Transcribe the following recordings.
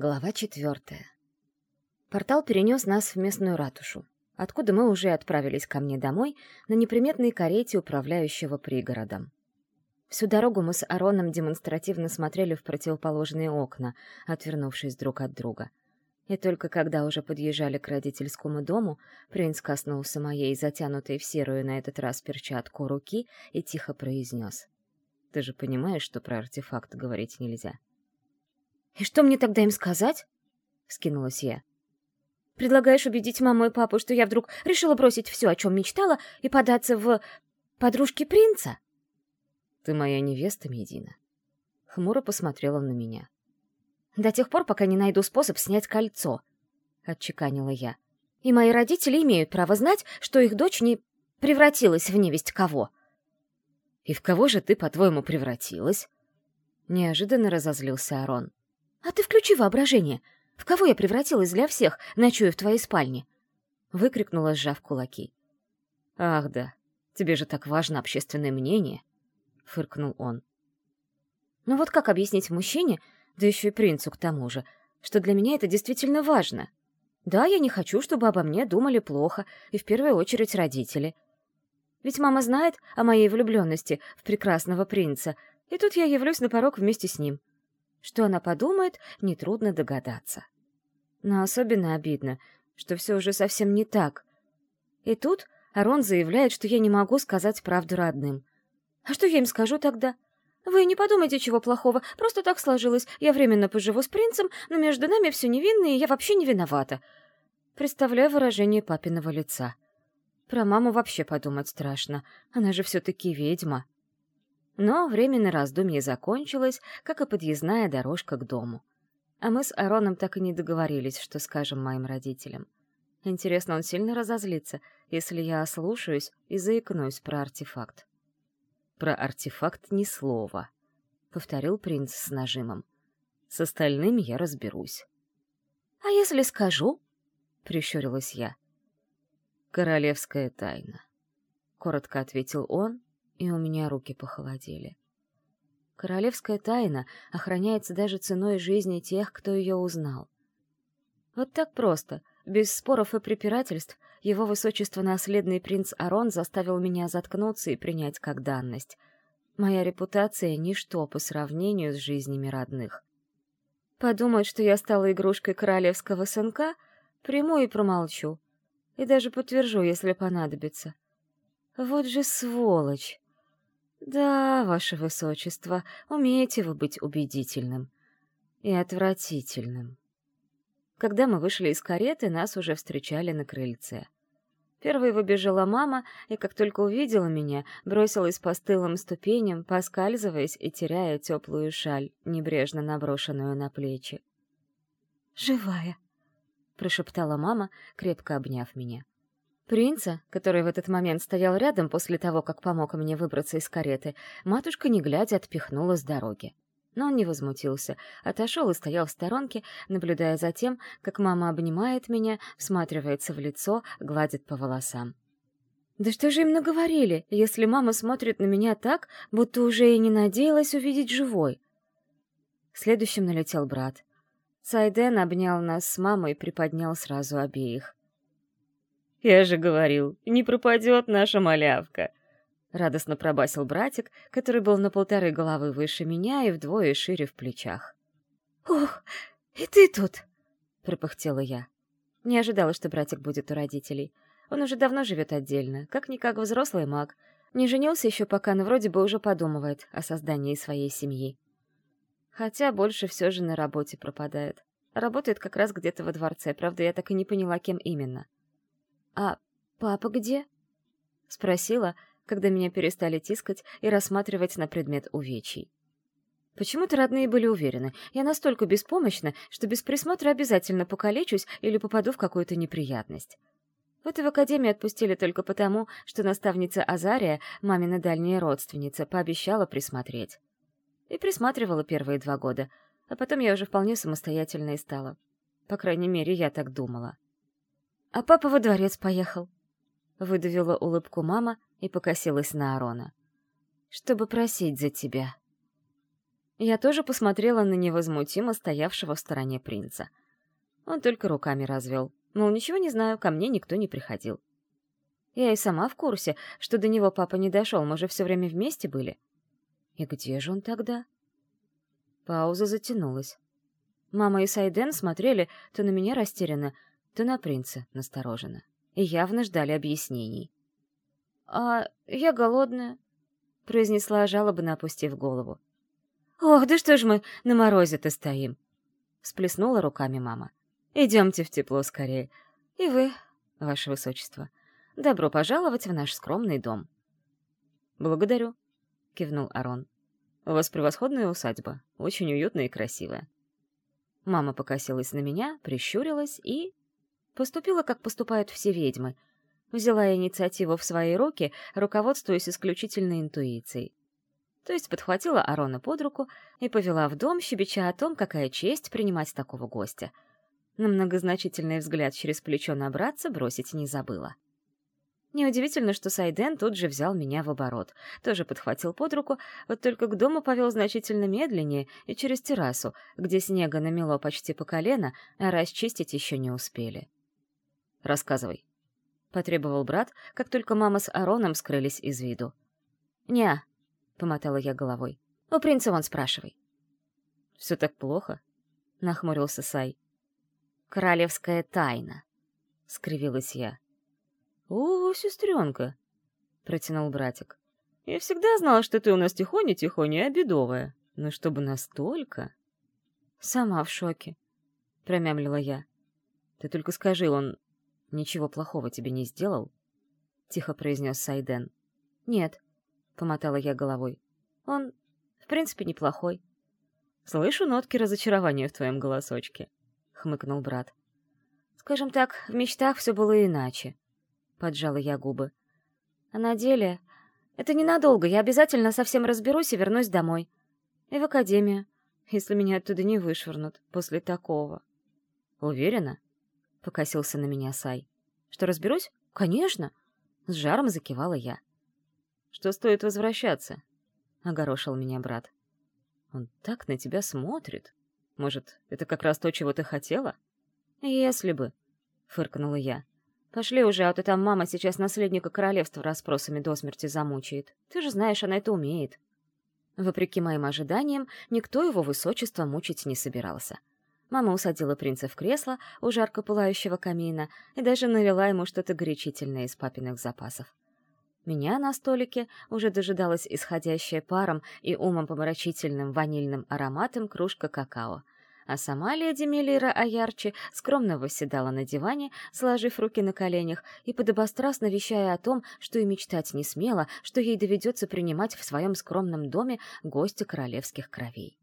Глава четвертая. Портал перенес нас в местную ратушу, откуда мы уже отправились ко мне домой на неприметной карете управляющего пригородом. Всю дорогу мы с Ароном демонстративно смотрели в противоположные окна, отвернувшись друг от друга. И только когда уже подъезжали к родительскому дому, принц коснулся моей затянутой в серую на этот раз перчатку руки и тихо произнес. «Ты же понимаешь, что про артефакт говорить нельзя?» «И что мне тогда им сказать?» — скинулась я. «Предлагаешь убедить маму и папу, что я вдруг решила бросить все, о чем мечтала, и податься в... подружки принца?» «Ты моя невеста, Медина». Хмуро посмотрела на меня. «До тех пор, пока не найду способ снять кольцо», — отчеканила я. «И мои родители имеют право знать, что их дочь не превратилась в невесть кого». «И в кого же ты, по-твоему, превратилась?» Неожиданно разозлился Арон. «А ты включи воображение! В кого я превратилась для всех, ночуя в твоей спальне?» Выкрикнула, сжав кулаки. «Ах да, тебе же так важно общественное мнение!» — фыркнул он. «Ну вот как объяснить мужчине, да еще и принцу к тому же, что для меня это действительно важно? Да, я не хочу, чтобы обо мне думали плохо, и в первую очередь родители. Ведь мама знает о моей влюбленности в прекрасного принца, и тут я явлюсь на порог вместе с ним. Что она подумает, нетрудно догадаться. Но особенно обидно, что все уже совсем не так. И тут Арон заявляет, что я не могу сказать правду родным. А что я им скажу тогда? Вы не подумайте чего плохого, просто так сложилось. Я временно поживу с принцем, но между нами все невинно, и я вообще не виновата. Представляю выражение папиного лица. Про маму вообще подумать страшно. Она же все-таки ведьма. Но время раздумье закончилось, как и подъездная дорожка к дому. А мы с Ароном так и не договорились, что скажем моим родителям. Интересно, он сильно разозлится, если я ослушаюсь и заикнусь про артефакт. «Про артефакт ни слова», — повторил принц с нажимом. «С остальными я разберусь». «А если скажу?» — прищурилась я. «Королевская тайна», — коротко ответил он и у меня руки похолодели. Королевская тайна охраняется даже ценой жизни тех, кто ее узнал. Вот так просто, без споров и препирательств, его высочество наследный принц Арон заставил меня заткнуться и принять как данность. Моя репутация — ничто по сравнению с жизнями родных. Подумать, что я стала игрушкой королевского сынка, приму и промолчу. И даже подтвержу, если понадобится. Вот же сволочь! «Да, ваше высочество, умеете вы быть убедительным и отвратительным». Когда мы вышли из кареты, нас уже встречали на крыльце. Первой выбежала мама, и как только увидела меня, бросилась по стылым ступеням, поскальзываясь и теряя теплую шаль, небрежно наброшенную на плечи. «Живая!» — прошептала мама, крепко обняв меня. Принца, который в этот момент стоял рядом после того, как помог мне выбраться из кареты, матушка, не глядя, отпихнула с дороги. Но он не возмутился, отошел и стоял в сторонке, наблюдая за тем, как мама обнимает меня, всматривается в лицо, гладит по волосам. Да что же им наговорили, если мама смотрит на меня так, будто уже и не надеялась увидеть живой? Следующим налетел брат. Сайден обнял нас с мамой и приподнял сразу обеих. «Я же говорил, не пропадет наша малявка!» Радостно пробасил братик, который был на полторы головы выше меня и вдвое шире в плечах. «Ох, и ты тут!» — пропыхтела я. Не ожидала, что братик будет у родителей. Он уже давно живет отдельно, как-никак взрослый маг. Не женился еще пока, но вроде бы уже подумывает о создании своей семьи. Хотя больше все же на работе пропадает. Работает как раз где-то во дворце, правда, я так и не поняла, кем именно. «А папа где?» — спросила, когда меня перестали тискать и рассматривать на предмет увечий. Почему-то родные были уверены, я настолько беспомощна, что без присмотра обязательно покалечусь или попаду в какую-то неприятность. Вот и в академию отпустили только потому, что наставница Азария, мамина дальняя родственница, пообещала присмотреть. И присматривала первые два года, а потом я уже вполне самостоятельной стала. По крайней мере, я так думала. А папа во дворец поехал. Выдавила улыбку мама и покосилась на Арона. Чтобы просить за тебя. Я тоже посмотрела на невозмутимо стоявшего в стороне принца. Он только руками развел. Мол, ничего не знаю, ко мне никто не приходил. Я и сама в курсе, что до него папа не дошел, мы же все время вместе были. И где же он тогда? Пауза затянулась. Мама и Сайден смотрели то на меня растерянно, то на принца настороженно, и явно ждали объяснений. «А я голодная», — произнесла жалобно, опустив голову. «Ох, да что ж мы на морозе-то стоим!» — сплеснула руками мама. «Идемте в тепло скорее. И вы, ваше высочество, добро пожаловать в наш скромный дом». «Благодарю», — кивнул Арон. «У вас превосходная усадьба, очень уютная и красивая». Мама покосилась на меня, прищурилась и... Поступила, как поступают все ведьмы. Взяла инициативу в свои руки, руководствуясь исключительно интуицией то есть подхватила Арона под руку и повела в дом, щебеча о том, какая честь принимать такого гостя. На многозначительный взгляд через плечо на братца бросить не забыла. Неудивительно, что Сайден тут же взял меня в оборот, тоже подхватил под руку, вот только к дому повел значительно медленнее и через террасу, где снега намело почти по колено, а расчистить еще не успели. «Рассказывай», — потребовал брат, как только мама с Ароном скрылись из виду. «Не, — помотала я головой. «У принца вон спрашивай». «Все так плохо?» — нахмурился Сай. «Королевская тайна», — скривилась я. «О, сестренка!» — протянул братик. «Я всегда знала, что ты у нас тихоня-тихоня и обедовая. Но чтобы настолько...» «Сама в шоке», — промямлила я. «Ты только скажи, он ничего плохого тебе не сделал?» — тихо произнес Сайден. «Нет», помотала я головой. Он, в принципе, неплохой. Слышу нотки разочарования в твоем голосочке, хмыкнул брат. Скажем так, в мечтах все было иначе, поджала я губы. А на деле это ненадолго, я обязательно совсем разберусь и вернусь домой. И в академию, если меня оттуда не вышвырнут после такого. Уверена? Покосился на меня Сай. Что разберусь? Конечно! С жаром закивала я что стоит возвращаться», — огорошил меня брат. «Он так на тебя смотрит. Может, это как раз то, чего ты хотела?» «Если бы», — фыркнула я. «Пошли уже, а то там мама сейчас наследника королевства расспросами до смерти замучает. Ты же знаешь, она это умеет». Вопреки моим ожиданиям, никто его высочество мучить не собирался. Мама усадила принца в кресло у жарко пылающего камина и даже налила ему что-то горячительное из папиных запасов. Меня на столике уже дожидалась исходящая паром и умом помрачительным ванильным ароматом кружка какао. А сама леди Мелира Аярчи скромно восседала на диване, сложив руки на коленях и подобострастно вещая о том, что и мечтать не смела, что ей доведется принимать в своем скромном доме гостя королевских кровей.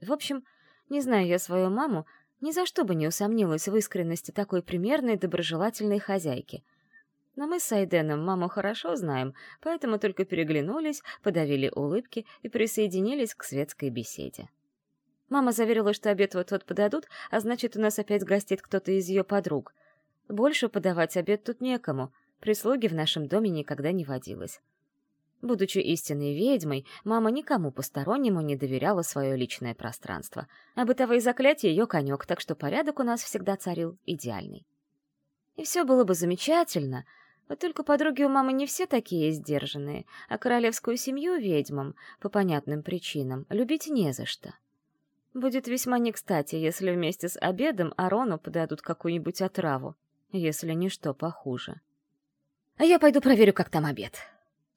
В общем, не знаю я свою маму, ни за что бы не усомнилась в искренности такой примерной доброжелательной хозяйки — но мы с Айденом маму хорошо знаем, поэтому только переглянулись, подавили улыбки и присоединились к светской беседе. Мама заверила, что обед вот-вот подадут, а значит, у нас опять гостит кто-то из ее подруг. Больше подавать обед тут некому, прислуги в нашем доме никогда не водилось. Будучи истинной ведьмой, мама никому постороннему не доверяла свое личное пространство, а бытовые заклятия — ее конек, так что порядок у нас всегда царил идеальный. И все было бы замечательно, вот только подруги у мамы не все такие сдержанные, а королевскую семью ведьмам, по понятным причинам, любить не за что. Будет весьма не кстати, если вместе с обедом Арону подадут какую-нибудь отраву, если не что похуже. «А я пойду проверю, как там обед».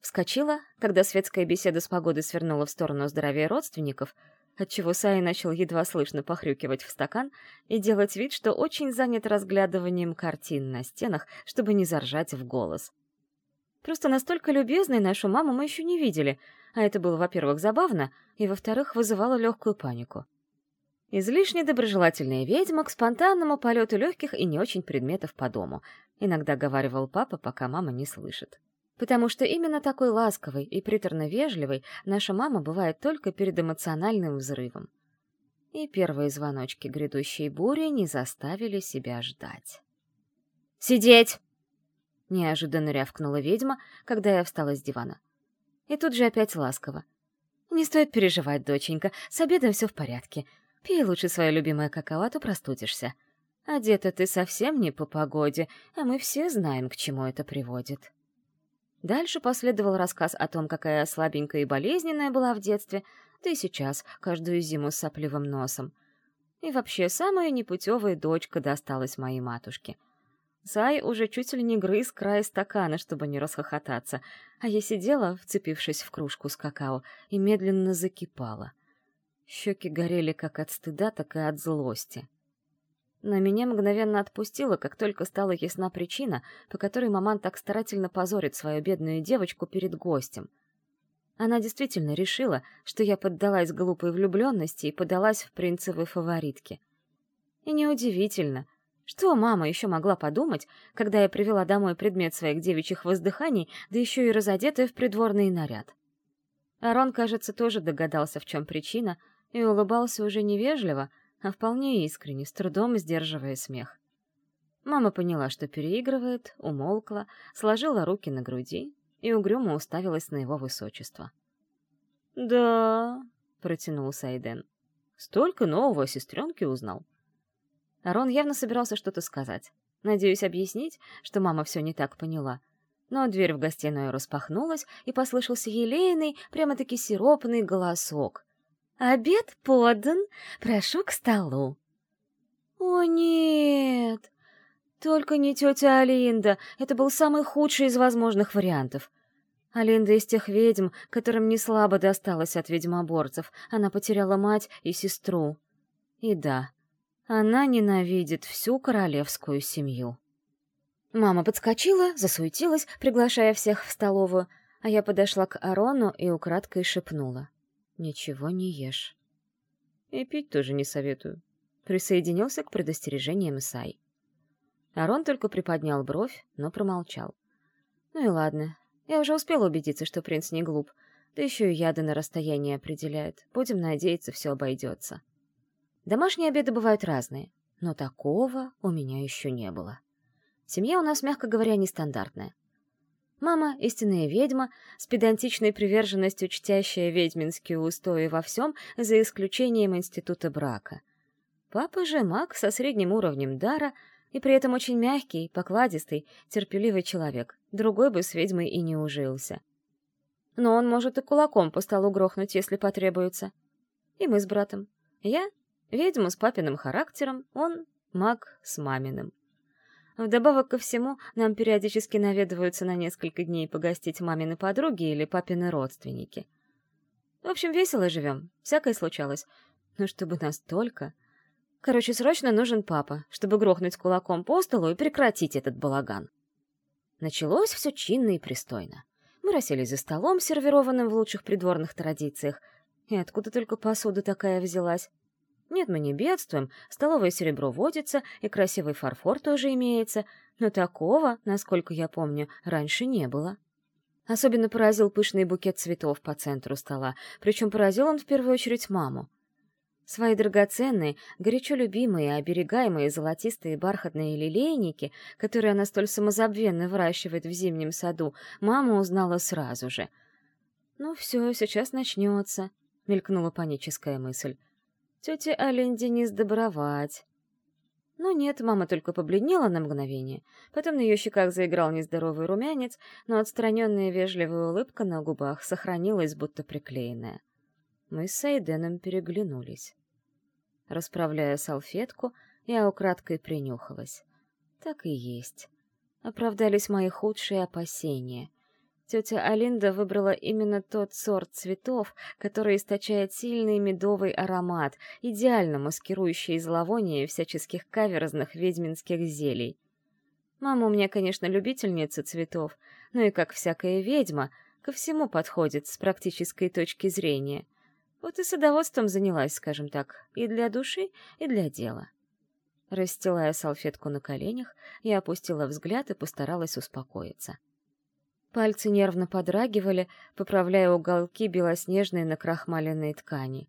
Вскочила, когда светская беседа с погодой свернула в сторону здоровья родственников — отчего Сай начал едва слышно похрюкивать в стакан и делать вид, что очень занят разглядыванием картин на стенах, чтобы не заржать в голос. Просто настолько любезной нашу маму мы еще не видели, а это было, во-первых, забавно, и, во-вторых, вызывало легкую панику. Излишне доброжелательная ведьма к спонтанному полету легких и не очень предметов по дому, иногда говаривал папа, пока мама не слышит потому что именно такой ласковой и приторно-вежливой наша мама бывает только перед эмоциональным взрывом. И первые звоночки грядущей бури не заставили себя ждать. «Сидеть!» — неожиданно рявкнула ведьма, когда я встала с дивана. И тут же опять ласково. «Не стоит переживать, доченька, с обедом все в порядке. Пей лучше свое любимое какао, а то простудишься. Одета ты совсем не по погоде, а мы все знаем, к чему это приводит». Дальше последовал рассказ о том, какая слабенькая и болезненная была в детстве, да и сейчас, каждую зиму с сопливым носом. И вообще, самая непутевая дочка досталась моей матушке — Зай уже чуть ли не грыз край стакана, чтобы не расхохотаться, а я сидела, вцепившись в кружку с какао, и медленно закипала. Щеки горели как от стыда, так и от злости. Но меня мгновенно отпустило, как только стала ясна причина, по которой маман так старательно позорит свою бедную девочку перед гостем. Она действительно решила, что я поддалась глупой влюбленности и подалась в принцевой фаворитки. И неудивительно, что мама еще могла подумать, когда я привела домой предмет своих девичьих воздыханий, да еще и разодетая в придворный наряд? Арон, кажется, тоже догадался, в чем причина, и улыбался уже невежливо, а вполне искренне, с трудом сдерживая смех. Мама поняла, что переигрывает, умолкла, сложила руки на груди и угрюмо уставилась на его высочество. «Да», — протянул Сайден, — «столько нового о сестренке узнал. Арон явно собирался что-то сказать. Надеюсь объяснить, что мама все не так поняла. Но дверь в гостиную распахнулась, и послышался елейный, прямо-таки сиропный голосок. «Обед подан! Прошу к столу!» «О, нет! Только не тетя Алинда! Это был самый худший из возможных вариантов!» Алинда из тех ведьм, которым не слабо досталось от ведьмоборцев. Она потеряла мать и сестру. И да, она ненавидит всю королевскую семью. Мама подскочила, засуетилась, приглашая всех в столовую, а я подошла к Арону и украдкой шепнула. «Ничего не ешь». «И пить тоже не советую», — присоединился к предостережениям Исай. Арон только приподнял бровь, но промолчал. «Ну и ладно, я уже успела убедиться, что принц не глуп, да еще и яды на расстоянии определяет. Будем надеяться, все обойдется». Домашние обеды бывают разные, но такого у меня еще не было. Семья у нас, мягко говоря, нестандартная. Мама — истинная ведьма, с педантичной приверженностью чтящая ведьминские устои во всем, за исключением института брака. Папа же маг со средним уровнем дара и при этом очень мягкий, покладистый, терпеливый человек. Другой бы с ведьмой и не ужился. Но он может и кулаком по столу грохнуть, если потребуется. И мы с братом. Я Ведьма с папиным характером, он маг с маминым. Вдобавок ко всему, нам периодически наведываются на несколько дней погостить мамины подруги или папины родственники. В общем, весело живем, всякое случалось. Но чтобы настолько... Короче, срочно нужен папа, чтобы грохнуть кулаком по столу и прекратить этот балаган. Началось все чинно и пристойно. Мы расселись за столом, сервированным в лучших придворных традициях. И откуда только посуда такая взялась? Нет, мы не бедствуем, столовое серебро водится, и красивый фарфор тоже имеется, но такого, насколько я помню, раньше не было. Особенно поразил пышный букет цветов по центру стола, причем поразил он в первую очередь маму. Свои драгоценные, горячо любимые, оберегаемые золотистые бархатные лилейники, которые она столь самозабвенно выращивает в зимнем саду, мама узнала сразу же. «Ну все, сейчас начнется», — мелькнула паническая мысль. Тете Аленде не сдобровать. Но нет, мама только побледнела на мгновение. Потом на ее щеках заиграл нездоровый румянец, но отстраненная вежливая улыбка на губах сохранилась, будто приклеенная. Мы с Сайденом переглянулись. Расправляя салфетку, я украдкой принюхалась. Так и есть. Оправдались мои худшие опасения — Тетя Алинда выбрала именно тот сорт цветов, который источает сильный медовый аромат, идеально маскирующий зловоние всяческих каверзных ведьминских зелий. Мама у меня, конечно, любительница цветов, но и, как всякая ведьма, ко всему подходит с практической точки зрения. Вот и садоводством занялась, скажем так, и для души, и для дела. Расстилая салфетку на коленях, я опустила взгляд и постаралась успокоиться. Пальцы нервно подрагивали, поправляя уголки белоснежной накрахмаленной ткани.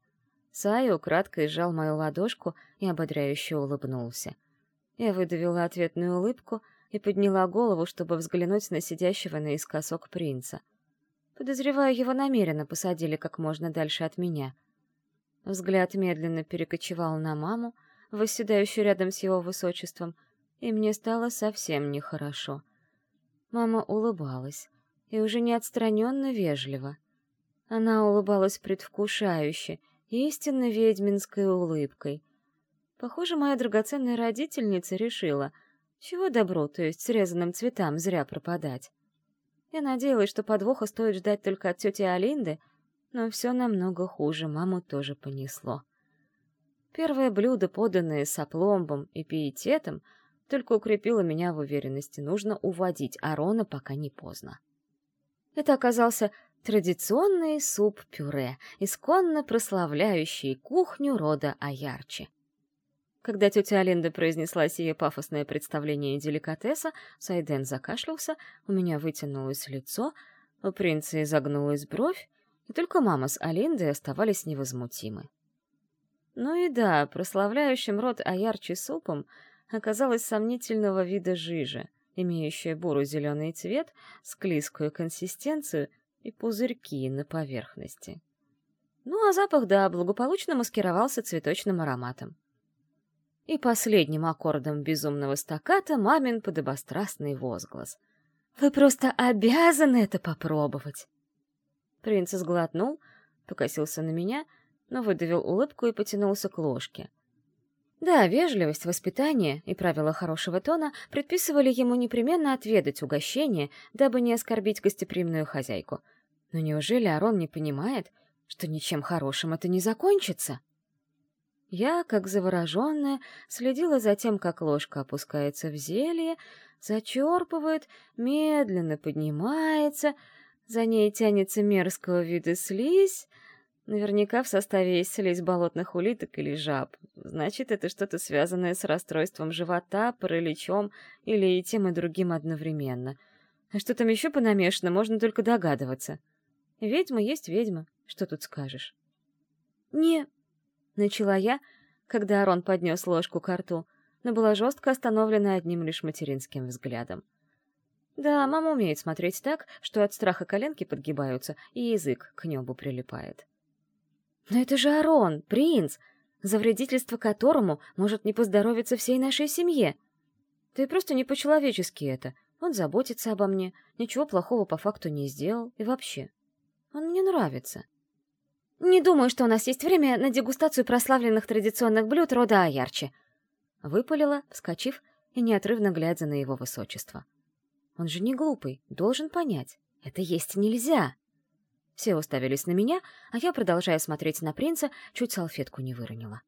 Сай украдкой сжал мою ладошку и ободряюще улыбнулся. Я выдавила ответную улыбку и подняла голову, чтобы взглянуть на сидящего наискосок принца. Подозреваю, его намеренно посадили как можно дальше от меня. Взгляд медленно перекочевал на маму, восседающую рядом с его высочеством, и мне стало совсем нехорошо. Мама улыбалась, и уже не отстраненно вежливо. Она улыбалась предвкушающе, истинно ведьминской улыбкой. Похоже, моя драгоценная родительница решила, чего добро, то есть срезанным цветам, зря пропадать. Я надеялась, что подвоха стоит ждать только от тети Алинды, но все намного хуже, маму тоже понесло. Первое блюдо, поданное с опломбом и пиететом, только укрепило меня в уверенности, нужно уводить Арона, пока не поздно. Это оказался традиционный суп-пюре, исконно прославляющий кухню рода Аярчи. Когда тетя Алинда произнесла сие пафосное представление деликатеса, Сайден закашлялся, у меня вытянулось лицо, у принца изогнулась бровь, и только мама с Алиндой оставались невозмутимы. Ну и да, прославляющим род Аярчи супом оказалась сомнительного вида жижа, имеющая буру-зеленый цвет, склизкую консистенцию и пузырьки на поверхности. Ну а запах, да, благополучно маскировался цветочным ароматом. И последним аккордом безумного стаката мамин подобострастный возглас. «Вы просто обязаны это попробовать!» Принц сглотнул, покосился на меня, но выдавил улыбку и потянулся к ложке. Да, вежливость, воспитание и правила хорошего тона предписывали ему непременно отведать угощение, дабы не оскорбить гостеприимную хозяйку. Но неужели Арон не понимает, что ничем хорошим это не закончится? Я, как завороженная, следила за тем, как ложка опускается в зелье, зачерпывает, медленно поднимается, за ней тянется мерзкого вида слизь. Наверняка в составе есть слизь болотных улиток или жаб. Значит, это что-то связанное с расстройством живота, параличом или и тем, и другим одновременно. А что там еще понамешано, можно только догадываться. Ведьма есть ведьма, что тут скажешь? «Не, Начала я, когда Арон поднес ложку к рту, но была жестко остановлена одним лишь материнским взглядом. Да, мама умеет смотреть так, что от страха коленки подгибаются, и язык к небу прилипает. «Но это же Арон, принц, за вредительство которому может не поздоровиться всей нашей семье. Ты просто не по-человечески это. Он заботится обо мне, ничего плохого по факту не сделал, и вообще. Он мне нравится. «Не думаю, что у нас есть время на дегустацию прославленных традиционных блюд рода Аярчи», — выпалила, вскочив и неотрывно глядя на его высочество. «Он же не глупый, должен понять. Это есть нельзя!» Все уставились на меня, а я, продолжая смотреть на принца, чуть салфетку не выронила.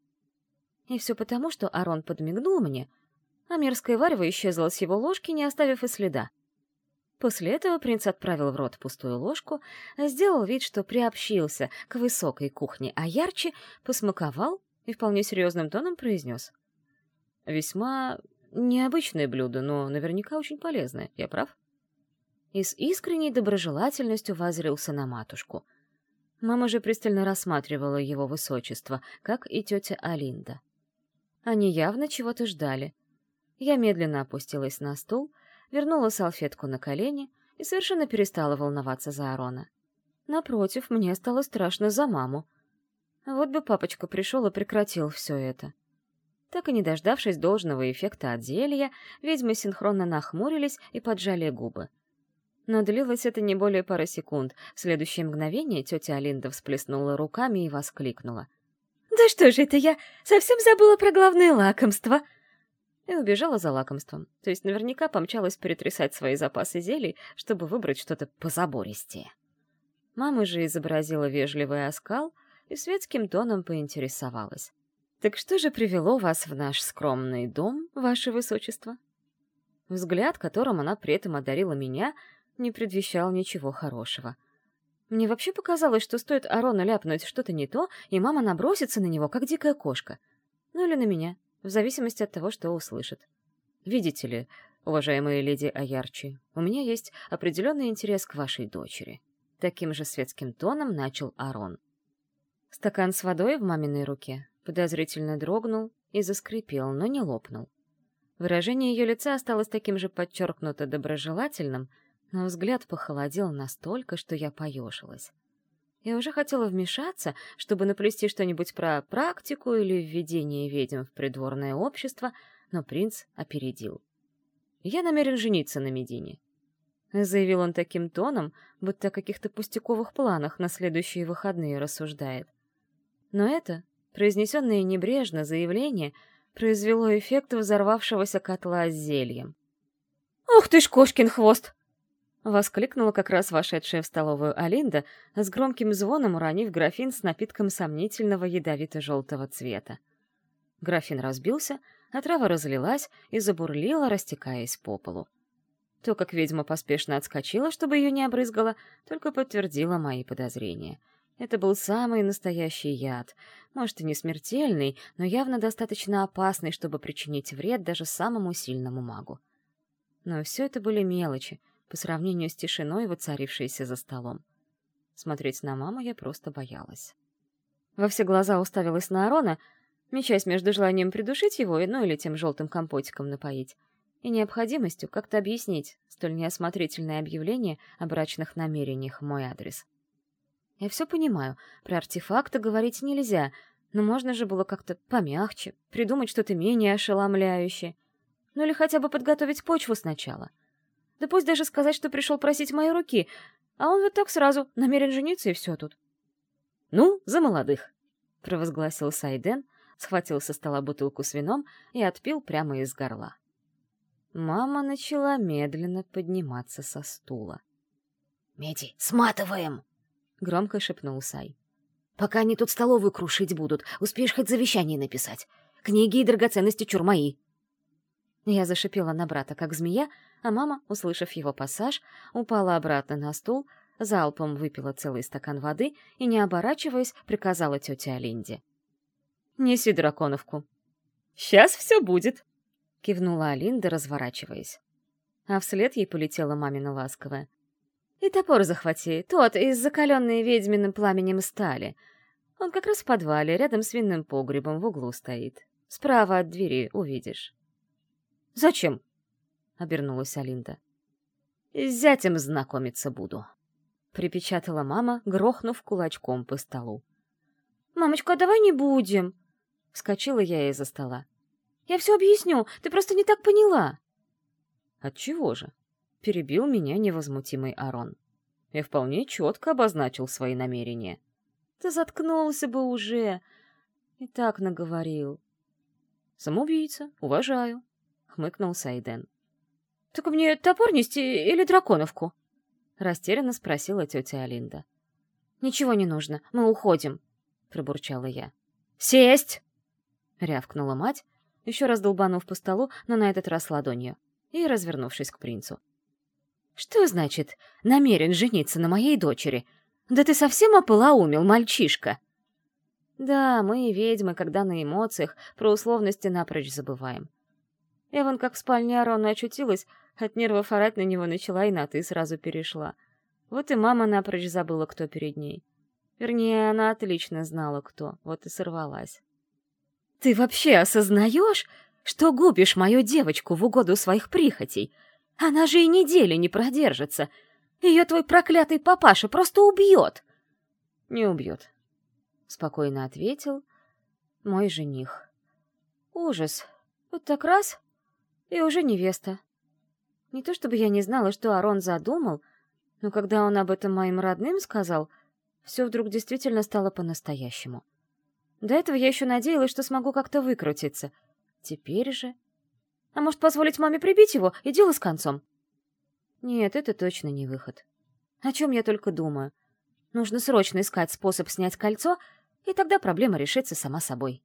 И все потому, что Арон подмигнул мне, а мерзкое варево исчезло с его ложки, не оставив и следа. После этого принц отправил в рот пустую ложку, сделал вид, что приобщился к высокой кухне, а ярче посмаковал и вполне серьезным тоном произнес. «Весьма необычное блюдо, но наверняка очень полезное. Я прав?» И с искренней доброжелательностью возрился на матушку. Мама же пристально рассматривала его высочество, как и тетя Алинда. Они явно чего-то ждали. Я медленно опустилась на стул — вернула салфетку на колени и совершенно перестала волноваться за Арона. Напротив, мне стало страшно за маму. Вот бы папочка пришел и прекратил все это. Так и не дождавшись должного эффекта от зелья, ведьмы синхронно нахмурились и поджали губы. Но длилось это не более пары секунд. В следующее мгновение тетя Алинда всплеснула руками и воскликнула. «Да что же это я? Совсем забыла про главное лакомство!» и убежала за лакомством, то есть наверняка помчалась перетрясать свои запасы зелий, чтобы выбрать что-то позабористее. Мама же изобразила вежливый оскал и светским тоном поинтересовалась. «Так что же привело вас в наш скромный дом, ваше высочество?» Взгляд, которым она при этом одарила меня, не предвещал ничего хорошего. Мне вообще показалось, что стоит Арону ляпнуть что-то не то, и мама набросится на него, как дикая кошка. Ну или на меня в зависимости от того, что услышит. Видите ли, уважаемая леди Аярчи, у меня есть определенный интерес к вашей дочери. Таким же светским тоном начал Арон. Стакан с водой в маминой руке подозрительно дрогнул и заскрипел, но не лопнул. Выражение ее лица осталось таким же подчеркнуто доброжелательным, но взгляд похолодел настолько, что я поежилась. Я уже хотела вмешаться, чтобы наплести что-нибудь про практику или введение ведьм в придворное общество, но принц опередил. «Я намерен жениться на Медине», — заявил он таким тоном, будто о каких-то пустяковых планах на следующие выходные рассуждает. Но это, произнесенное небрежно заявление, произвело эффект взорвавшегося котла с зельем. «Ух ты ж, кошкин хвост!» Воскликнула как раз вошедшая в столовую Алинда, с громким звоном уронив графин с напитком сомнительного ядовито-желтого цвета. Графин разбился, а трава разлилась и забурлила, растекаясь по полу. То, как ведьма поспешно отскочила, чтобы ее не обрызгало, только подтвердило мои подозрения. Это был самый настоящий яд. Может, и не смертельный, но явно достаточно опасный, чтобы причинить вред даже самому сильному магу. Но все это были мелочи — по сравнению с тишиной, воцарившейся за столом. Смотреть на маму я просто боялась. Во все глаза уставилась на Арона, мечась между желанием придушить его, ну или тем желтым компотиком напоить, и необходимостью как-то объяснить столь неосмотрительное объявление о брачных намерениях мой адрес. Я все понимаю, про артефакты говорить нельзя, но можно же было как-то помягче, придумать что-то менее ошеломляющее. Ну или хотя бы подготовить почву сначала — да пусть даже сказать, что пришел просить моей руки, а он вот так сразу намерен жениться, и все тут. «Ну, за молодых!» — провозгласил Сайден, схватил со стола бутылку с вином и отпил прямо из горла. Мама начала медленно подниматься со стула. «Меди, сматываем!» — громко шепнул Сай. «Пока они тут столовую крушить будут, успеешь хоть завещание написать. Книги и драгоценности чур мои!» Я зашипела на брата, как змея, а мама, услышав его пассаж, упала обратно на стул, залпом выпила целый стакан воды и, не оборачиваясь, приказала тете Алинде. «Неси драконовку». «Сейчас все будет», — кивнула Алинда, разворачиваясь. А вслед ей полетела мамина ласковая. «И топор захвати, тот из закаленной ведьминым пламенем стали. Он как раз в подвале, рядом с винным погребом в углу стоит. Справа от двери увидишь». «Зачем?» — обернулась Алинда. «С зятем знакомиться буду», — припечатала мама, грохнув кулачком по столу. «Мамочка, давай не будем!» — вскочила я из-за стола. «Я все объясню, ты просто не так поняла!» «Отчего же?» — перебил меня невозмутимый Арон. Я вполне четко обозначил свои намерения. «Ты заткнулся бы уже!» И так наговорил. «Самоубийца, уважаю», — хмыкнул Сайден. «Так мне топор нести или драконовку?» — растерянно спросила тетя Алинда. «Ничего не нужно, мы уходим», — пробурчала я. «Сесть!» — рявкнула мать, еще раз долбанув по столу, но на этот раз ладонью, и развернувшись к принцу. «Что значит намерен жениться на моей дочери? Да ты совсем ополоумел, мальчишка!» Да, мы, ведьмы, когда на эмоциях, про условности напрочь забываем. Я вон как в спальне Арона очутилась, от нервов орать на него начала и на «ты» сразу перешла. Вот и мама напрочь забыла, кто перед ней. Вернее, она отлично знала, кто, вот и сорвалась. «Ты вообще осознаешь, что губишь мою девочку в угоду своих прихотей? Она же и недели не продержится. Ее твой проклятый папаша просто убьет!» «Не убьет», — спокойно ответил мой жених. «Ужас. Вот так раз — и уже невеста. Не то чтобы я не знала, что Арон задумал, но когда он об этом моим родным сказал, все вдруг действительно стало по-настоящему. До этого я еще надеялась, что смогу как-то выкрутиться. Теперь же... А может, позволить маме прибить его, и дело с концом? Нет, это точно не выход. О чем я только думаю. Нужно срочно искать способ снять кольцо, и тогда проблема решится сама собой.